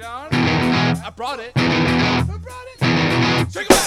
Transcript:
it. I brought it. I brought it. Check it out.